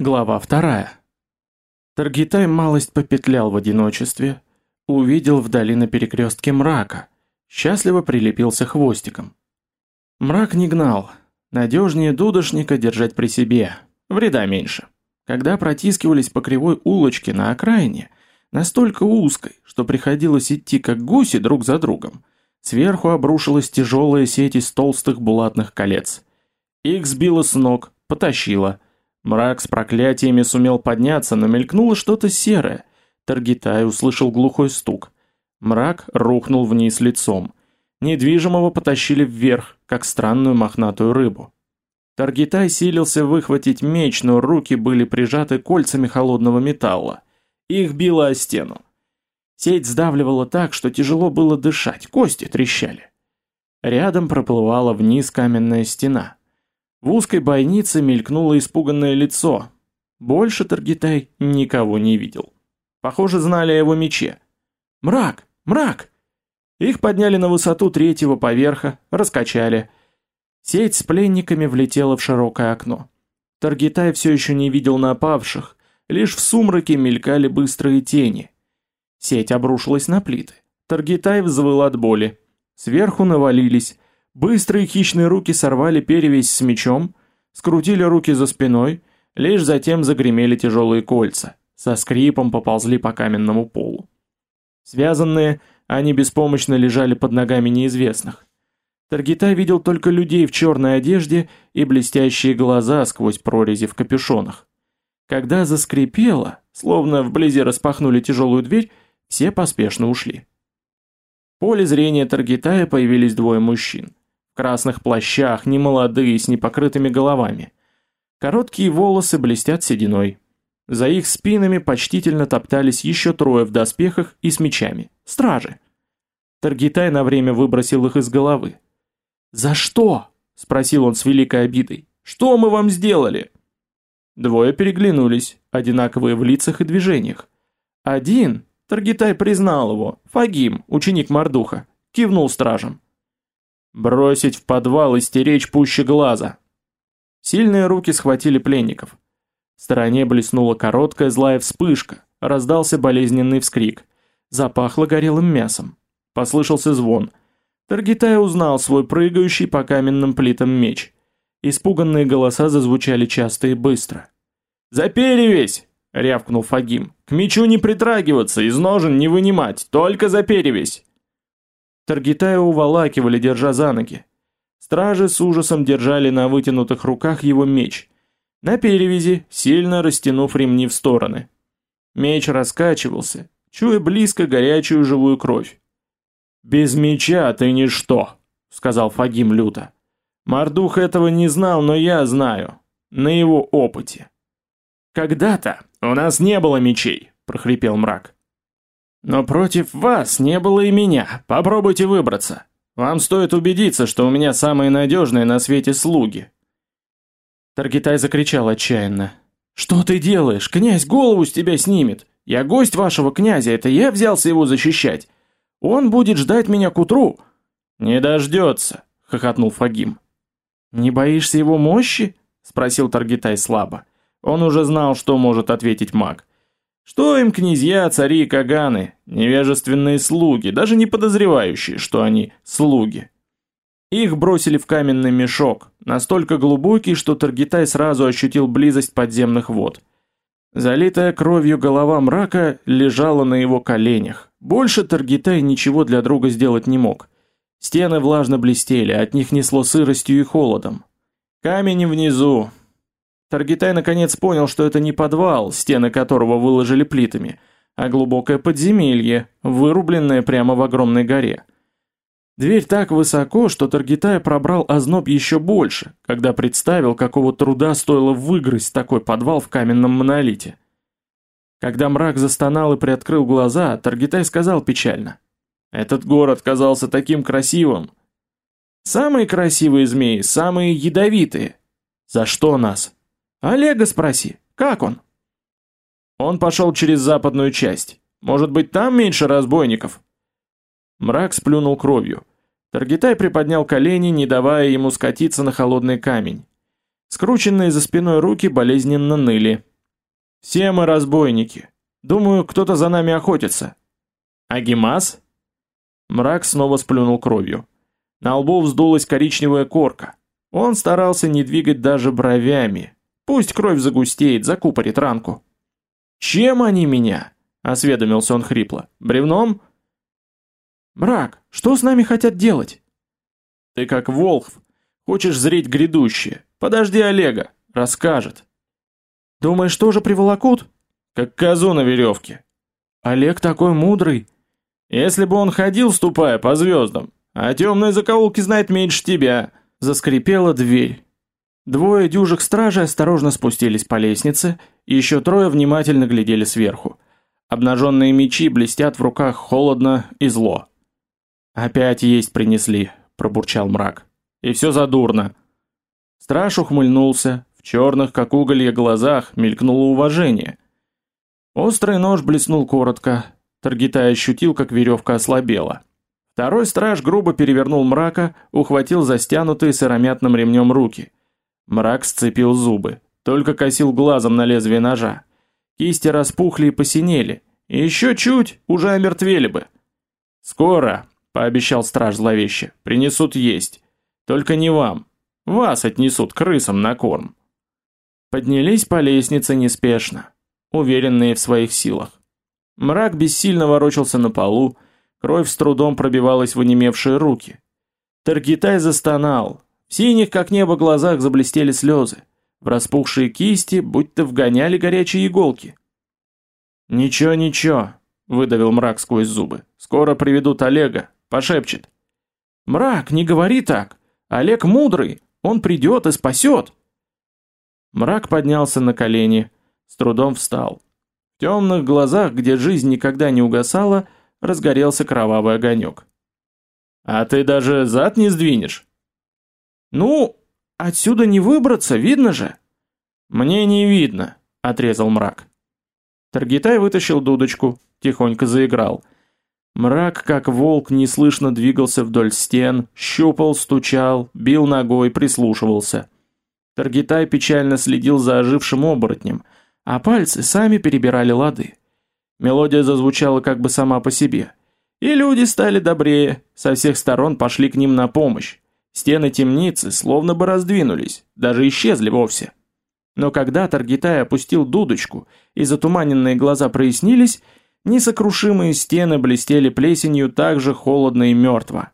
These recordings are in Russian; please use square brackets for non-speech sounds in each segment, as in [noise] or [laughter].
Глава вторая. Таргитай малость попетлял в одиночестве, увидел вдали на перекрестке мрака, счастливо прилепился хвостиком. Мрак не гнал, надежнее дудошника держать при себе, вреда меньше. Когда протискивались по кривой улочке на окраине, настолько узкой, что приходилось идти как гуси друг за другом, сверху обрушилась тяжелая сеть из толстых булатных колец. Их сбило с ног, потащило – Мрак с проклятиями сумел подняться, но мелькнуло что-то серое. Таргитай услышал глухой стук. Мрак рухнул вниз лицом. Недвижимого потащили вверх, как странную мохнатую рыбу. Таргитай силился выхватить меч, но руки были прижаты кольцами холодного металла. Их било о стену. Сеть сдавливала так, что тяжело было дышать, кости трещали. Рядом проплывала вниз каменная стена. В узкой бойнице мелькнуло испуганное лицо. Больше Таргитай никого не видел. Похоже, знали о его мече. «Мрак! Мрак!» Их подняли на высоту третьего поверха, раскачали. Сеть с пленниками влетела в широкое окно. Таргитай все еще не видел напавших, лишь в сумраке мелькали быстрые тени. Сеть обрушилась на плиты. Таргитай взвыл от боли. Сверху навалились, Быстрые хищные руки сорвали перевязь с мечом, скрутили руки за спиной, лишь затем загремели тяжелые кольца, со скрипом поползли по каменному полу. Связанные, они беспомощно лежали под ногами неизвестных. Таргитай видел только людей в черной одежде и блестящие глаза сквозь прорези в капюшонах. Когда заскрипело, словно вблизи распахнули тяжелую дверь, все поспешно ушли. В поле зрения Таргитая появились двое мужчин красных плащах, немолодые, с непокрытыми головами. Короткие волосы блестят сединой. За их спинами почтительно топтались еще трое в доспехах и с мечами. Стражи. Таргитай на время выбросил их из головы. «За что?» – спросил он с великой обидой. «Что мы вам сделали?» Двое переглянулись, одинаковые в лицах и движениях. Один, Таргитай признал его, Фагим, ученик Мардуха, кивнул стражам. Бросить в подвал и стеречь пуще глаза. Сильные руки схватили пленников. В стороне блеснула короткая злая вспышка, раздался болезненный вскрик. Запахло горелым мясом. Послышался звон. Таргитай узнал свой прыгающий по каменным плитам меч. Испуганные голоса зазвучали часто и быстро. «За перевесь!» — рявкнул Фагим. «К мечу не притрагиваться, из ножен не вынимать, только за перевесь!» Таргитая уволакивали, держа за ноги. Стражи с ужасом держали на вытянутых руках его меч. На перевязи, сильно растянув ремни в стороны. Меч раскачивался, чуя близко горячую живую кровь. «Без меча ты ничто», — сказал Фагим люто. «Мордух этого не знал, но я знаю. На его опыте». «Когда-то у нас не было мечей», — прохрипел мрак. Но против вас не было и меня. Попробуйте выбраться. Вам стоит убедиться, что у меня самые надежные на свете слуги. Таргитай закричал отчаянно. Что ты делаешь? Князь голову с тебя снимет. Я гость вашего князя, это я взялся его защищать. Он будет ждать меня к утру. Не дождется, хохотнул Фагим. Не боишься его мощи? спросил Таргитай слабо. Он уже знал, что может ответить маг. Что им князья, цари и каганы, невежественные слуги, даже не подозревающие, что они слуги. Их бросили в каменный мешок, настолько глубокий, что Таргитай сразу ощутил близость подземных вод. Залитая кровью голова мрака лежала на его коленях. Больше Таргитай ничего для друга сделать не мог. Стены влажно блестели, от них несло сыростью и холодом. Камень внизу, Таргитай наконец понял, что это не подвал, стены которого выложили плитами, а глубокое подземелье, вырубленное прямо в огромной горе. Дверь так высоко, что Таргитай пробрал озноб еще больше, когда представил, какого труда стоило выгрызть такой подвал в каменном монолите. Когда мрак застонал и приоткрыл глаза, Таргитай сказал печально. «Этот город казался таким красивым». «Самые красивые змеи, самые ядовитые. За что нас?» Олега спроси, как он? Он пошел через западную часть. Может быть, там меньше разбойников? Мрак сплюнул кровью. Таргитай приподнял колени, не давая ему скатиться на холодный камень. Скрученные за спиной руки болезненно ныли. Все мы разбойники. Думаю, кто-то за нами охотится. Агимас? Мрак снова сплюнул кровью. На лбу вздулась коричневая корка. Он старался не двигать даже бровями. Пусть кровь загустеет, закупорит ранку. «Чем они меня?» — осведомился он хрипло. «Бревном?» «Мрак, что с нами хотят делать?» «Ты как Волхв. Хочешь зреть грядущее. Подожди Олега. Расскажет». «Думаешь, тоже приволокут?» «Как козу на веревке». «Олег такой мудрый». «Если бы он ходил, ступая по звездам, а темные закоулки знает меньше тебя», — заскрипела дверь. Двое дюжих стражей осторожно спустились по лестнице, и еще трое внимательно глядели сверху. Обнаженные мечи блестят в руках холодно и зло. «Опять есть принесли», — пробурчал мрак. «И все задурно». Страж ухмыльнулся, в черных, как уголья, глазах мелькнуло уважение. Острый нож блеснул коротко, Таргитай ощутил, как веревка ослабела. Второй страж грубо перевернул мрака, ухватил за стянутые сыромятным ремнем руки. Мрак сцепил зубы, только косил глазом на лезвие ножа. Кисти распухли и посинели, еще чуть, уже омертвели бы. «Скоро», — пообещал страж зловеще, — «принесут есть. Только не вам. Вас отнесут крысам на корм». Поднялись по лестнице неспешно, уверенные в своих силах. Мрак бессильно ворочался на полу, кровь с трудом пробивалась в онемевшие руки. Таргитай застонал, в синих, как небо, глазах заблестели слезы. В распухшие кисти будто вгоняли горячие иголки. «Ничего, ничего», — выдавил мрак сквозь зубы. «Скоро приведут Олега, пошепчет». «Мрак, не говори так! Олег мудрый, он придет и спасет!» Мрак поднялся на колени, с трудом встал. В темных глазах, где жизнь никогда не угасала, разгорелся кровавый огонек. «А ты даже зад не сдвинешь?» «Ну, отсюда не выбраться, видно же!» «Мне не видно», — отрезал мрак. Таргитай вытащил дудочку, тихонько заиграл. Мрак, как волк, неслышно двигался вдоль стен, щупал, стучал, бил ногой, прислушивался. Таргитай печально следил за ожившим оборотнем, а пальцы сами перебирали лады. Мелодия зазвучала как бы сама по себе. И люди стали добрее, со всех сторон пошли к ним на помощь. Стены темницы словно бы раздвинулись, даже исчезли вовсе. Но когда Таргитай опустил дудочку и затуманенные глаза прояснились, несокрушимые стены блестели плесенью так же холодно и мертво.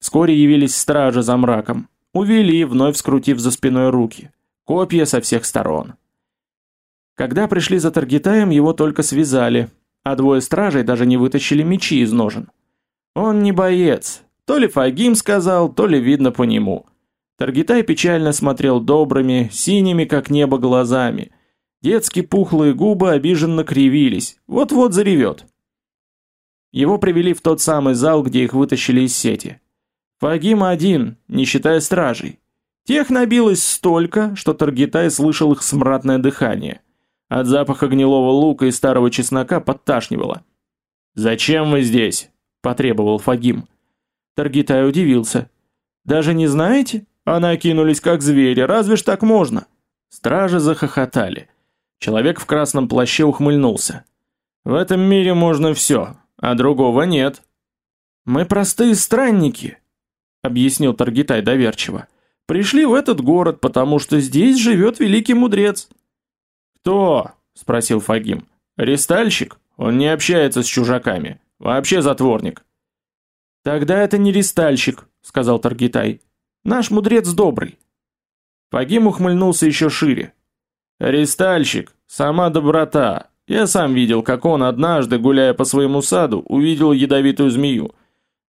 Вскоре явились стражи за мраком, увели, вновь скрутив за спиной руки, копья со всех сторон. Когда пришли за Таргитаем, его только связали, а двое стражей даже не вытащили мечи из ножен. Он не боец, то ли Фагим сказал, то ли видно по нему. Таргитай печально смотрел добрыми, синими как небо глазами. Детские пухлые губы обиженно кривились, вот-вот заревет. Его привели в тот самый зал, где их вытащили из сети. Фагим один, не считая стражей. Тех набилось столько, что Таргитай слышал их смрадное дыхание. От запаха гнилого лука и старого чеснока подташнивало. «Зачем вы здесь?» – потребовал Фагим. Таргитай удивился. «Даже не знаете? Она кинулись как звери, разве ж так можно?» Стражи захохотали. Человек в красном плаще ухмыльнулся. «В этом мире можно все, а другого нет». «Мы простые странники», — объяснил Таргитай доверчиво. «Пришли в этот город, потому что здесь живет великий мудрец». «Кто?» — спросил Фагим. «Рестальщик? Он не общается с чужаками. Вообще затворник». Тогда это не ристальщик, сказал Таргитай. Наш мудрец добрый. Фагим ухмыльнулся еще шире. Ристальщик, сама доброта. Я сам видел, как он однажды, гуляя по своему саду, увидел ядовитую змею.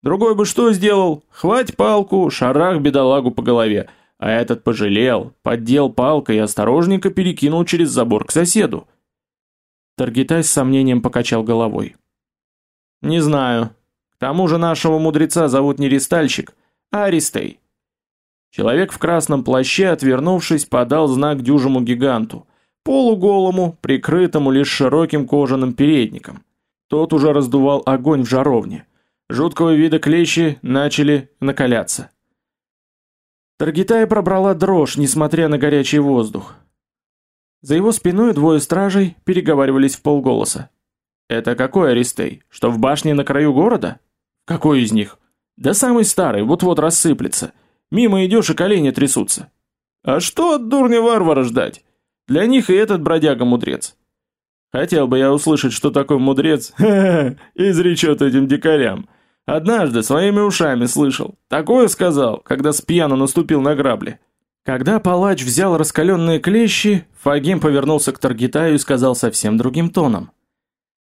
Другой бы что сделал? Хвать палку, шарах бедолагу по голове. А этот пожалел, поддел палкой и осторожненько перекинул через забор к соседу. Таргитай с сомнением покачал головой. «Не знаю тому же нашего мудреца зовут не Ристальщик, а Аристей. Человек в красном плаще, отвернувшись, подал знак дюжему гиганту, полуголому, прикрытому лишь широким кожаным передником. Тот уже раздувал огонь в жаровне. Жуткого вида клещи начали накаляться. Таргитай пробрала дрожь, несмотря на горячий воздух. За его спиной двое стражей переговаривались в полголоса. Это какой Аристей? Что в башне на краю города? Какой из них? Да самый старый, вот-вот рассыплется. Мимо идешь и колени трясутся. А что от дурня варвара ждать? Для них и этот бродяга мудрец. Хотел бы я услышать, что такой мудрец [laughs] изречет этим дикарям. Однажды своими ушами слышал. Такое сказал, когда с пьяну наступил на грабли. Когда палач взял раскаленные клещи, Фагим повернулся к Таргитаю и сказал совсем другим тоном.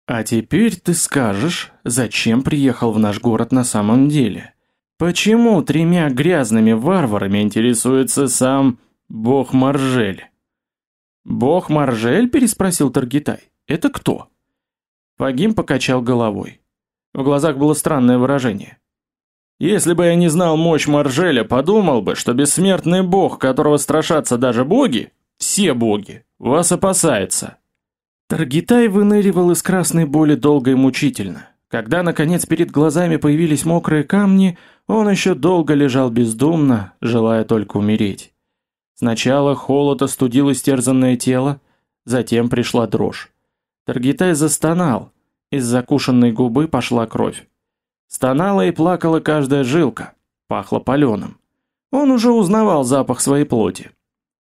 «А теперь ты скажешь, зачем приехал в наш город на самом деле? Почему тремя грязными варварами интересуется сам бог Маржель?» «Бог Маржель?» – переспросил Таргитай. «Это кто?» Фагим покачал головой. В глазах было странное выражение. Если бы я не знал мощь Маржеля, подумал бы, что бессмертный бог, которого страшатся даже боги, все боги, вас опасается. Таргитай выныривал из красной боли долго и мучительно. Когда наконец перед глазами появились мокрые камни, он еще долго лежал бездумно, желая только умереть. Сначала холод остудил истерзанное тело, затем пришла дрожь. Таргитай застонал, из закушенной губы пошла кровь. Стонала и плакала каждая жилка, пахло паленым. Он уже узнавал запах своей плоти.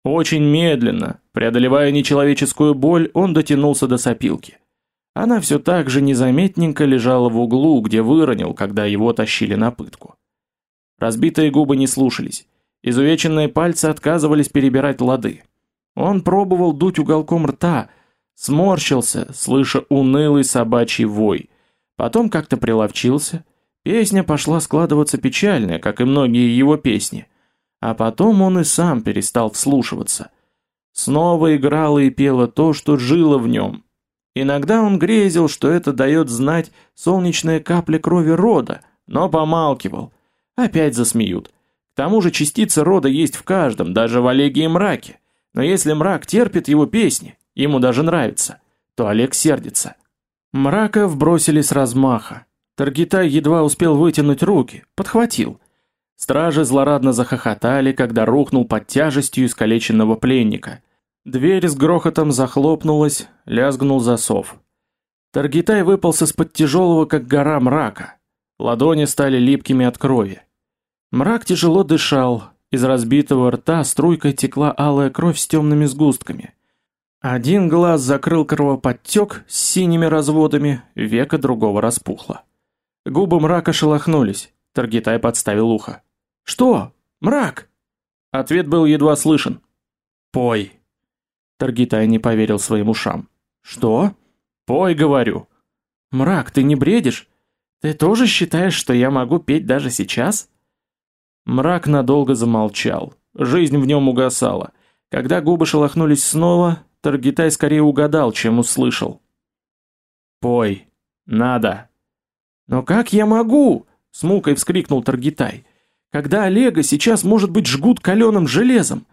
Очень медленно, преодолевая нечеловеческую боль, он дотянулся до сопилки. Она все так же незаметненько лежала в углу, где выронил, когда его тащили на пытку. Разбитые губы не слушались, изувеченные пальцы отказывались перебирать лады. Он пробовал дуть уголком рта, сморщился, слыша унылый собачий вой, Потом как-то приловчился. Песня пошла складываться печальная, как и многие его песни. А потом он и сам перестал вслушиваться. Снова играло и пело то, что жило в нем. Иногда он грезил, что это дает знать солнечная капля крови рода, но помалкивал. Опять засмеют. К тому же частица рода есть в каждом, даже в Олеге и Мраке. Но если Мрак терпит его песни, ему даже нравится, то Олег сердится. Мрака вбросили с размаха. Таргитай едва успел вытянуть руки, подхватил. Стражи злорадно захохотали, когда рухнул под тяжестью искалеченного пленника. Дверь с грохотом захлопнулась, лязгнул засов. Таргитай выполз из-под тяжелого, как гора, мрака. Ладони стали липкими от крови. Мрак тяжело дышал, из разбитого рта струйкой текла алая кровь с темными сгустками. Один глаз закрыл кровоподтек с синими разводами, века другого распухло. Губы мрака шелохнулись. Таргитай подставил ухо. «Что? Мрак?» Ответ был едва слышен. «Пой». Таргитай не поверил своим ушам. «Что?» «Пой, говорю». «Мрак, ты не бредишь? Ты тоже считаешь, что я могу петь даже сейчас?» Мрак надолго замолчал. Жизнь в нем угасала. Когда губы шелохнулись снова, Таргитай скорее угадал, чем услышал. «Пой! Надо!» «Но как я могу?» — с мукой вскрикнул Таргитай. «Когда Олега сейчас, может быть, жгут каленым железом?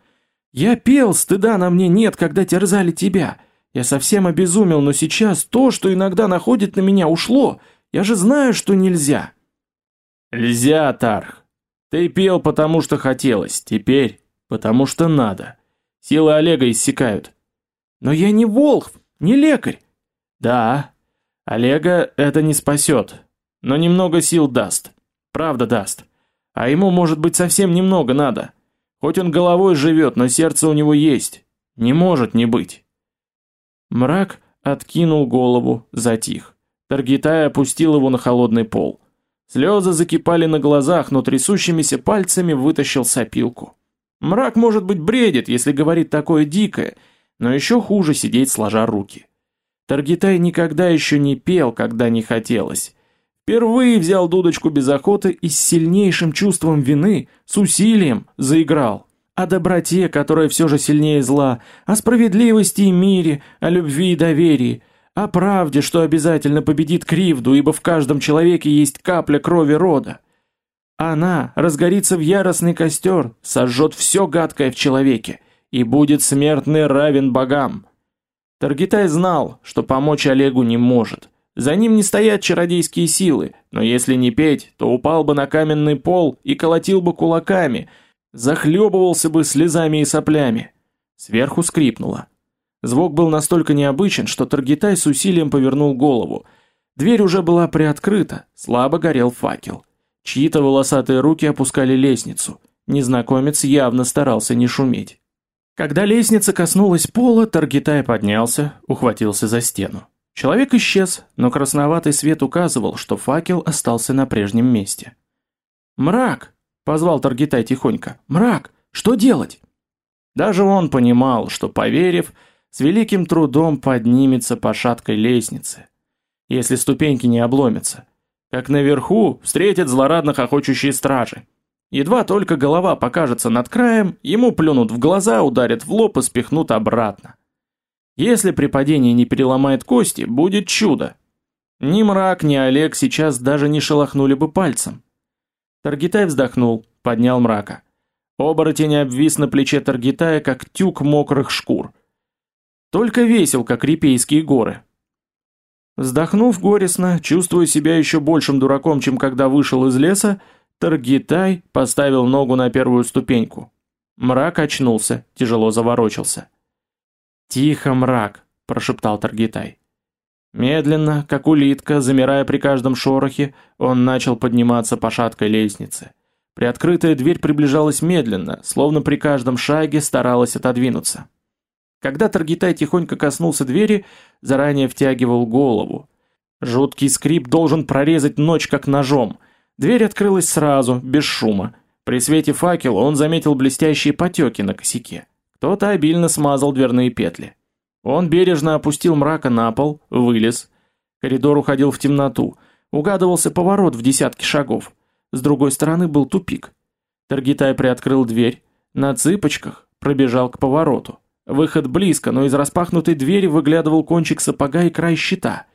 Я пел, стыда на мне нет, когда терзали тебя. Я совсем обезумел, но сейчас то, что иногда находит на меня, ушло. Я же знаю, что нельзя». «Нельзя, Тарх. Ты пел, потому что хотелось, теперь, потому что надо. Силы Олега иссякают. Но я не волхв, не лекарь. Да, Олега это не спасет, но немного сил даст. Правда даст. А ему, может быть, совсем немного надо. Хоть он головой живет, но сердце у него есть. Не может не быть. Мрак откинул голову, затих. Таргитай опустил его на холодный пол. Слезы закипали на глазах, но трясущимися пальцами вытащил сопилку. Мрак, может быть, бредит, если говорит такое дикое, но еще хуже сидеть сложа руки. Таргитай никогда еще не пел, когда не хотелось. Впервые взял дудочку без охоты и с сильнейшим чувством вины, с усилием заиграл. О доброте, которая все же сильнее зла, о справедливости и мире, о любви и доверии, о правде, что обязательно победит кривду, ибо в каждом человеке есть капля крови рода. Она разгорится в яростный костер, сожжет все гадкое в человеке, и будет смертный равен богам. Таргитай знал, что помочь Олегу не может. За ним не стоят чародейские силы, но если не петь, то упал бы на каменный пол и колотил бы кулаками, захлебывался бы слезами и соплями. Сверху скрипнуло. Звук был настолько необычен, что Таргитай с усилием повернул голову. Дверь уже была приоткрыта, слабо горел факел. Чьи-то волосатые руки опускали лестницу. Незнакомец явно старался не шуметь. Когда лестница коснулась пола, Таргитай поднялся, ухватился за стену. Человек исчез, но красноватый свет указывал, что факел остался на прежнем месте. «Мрак!» — позвал Таргитай тихонько. «Мрак! Что делать?» Даже он понимал, что, поверив, с великим трудом поднимется по шаткой лестнице, если ступеньки не обломятся. Как наверху встретят злорадно охочущие стражи. Едва только голова покажется над краем, ему плюнут в глаза, ударят в лоб и спихнут обратно. Если при падении не переломает кости, будет чудо. Ни мрак, ни Олег сейчас даже не шелохнули бы пальцем. Таргитай вздохнул, поднял мрака. Оборотень обвис на плече Таргитая, как тюк мокрых шкур. Только весел, как Рипейские горы. Вздохнув горестно, чувствуя себя еще большим дураком, чем когда вышел из леса, Таргитай поставил ногу на первую ступеньку. Мрак очнулся, тяжело заворочился. «Тихо, мрак!» – прошептал Таргитай. Медленно, как улитка, замирая при каждом шорохе, он начал подниматься по шаткой лестнице. Приоткрытая дверь приближалась медленно, словно при каждом шаге старалась отодвинуться. Когда Таргитай тихонько коснулся двери, заранее втягивал голову. Жуткий скрип должен прорезать ночь как ножом. Дверь открылась сразу, без шума. При свете факела он заметил блестящие потеки на косяке. Кто-то обильно смазал дверные петли. Он бережно опустил мрака на пол, вылез. Коридор уходил в темноту. Угадывался поворот в десятки шагов. С другой стороны был тупик. Таргитай приоткрыл дверь, на цыпочках пробежал к повороту. Выход близко, но из распахнутой двери выглядывал кончик сапога и край щита.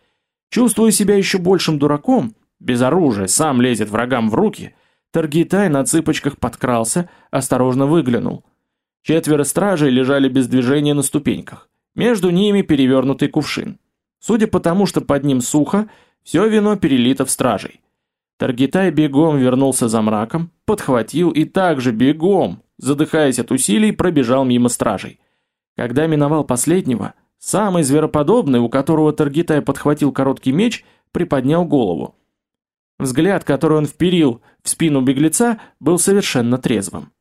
Чувствуя себя еще большим дураком, без оружия, сам лезет врагам в руки, Таргитай на цыпочках подкрался, осторожно выглянул. Четверо стражей лежали без движения на ступеньках. Между ними перевернутый кувшин. Судя по тому, что под ним сухо, все вино перелито в стражей. Таргитай бегом вернулся за мраком, подхватил и также бегом, задыхаясь от усилий, пробежал мимо стражей. Когда миновал последнего, самый звероподобный, у которого Таргитай подхватил короткий меч, приподнял голову. Взгляд, который он вперил в спину беглеца, был совершенно трезвым.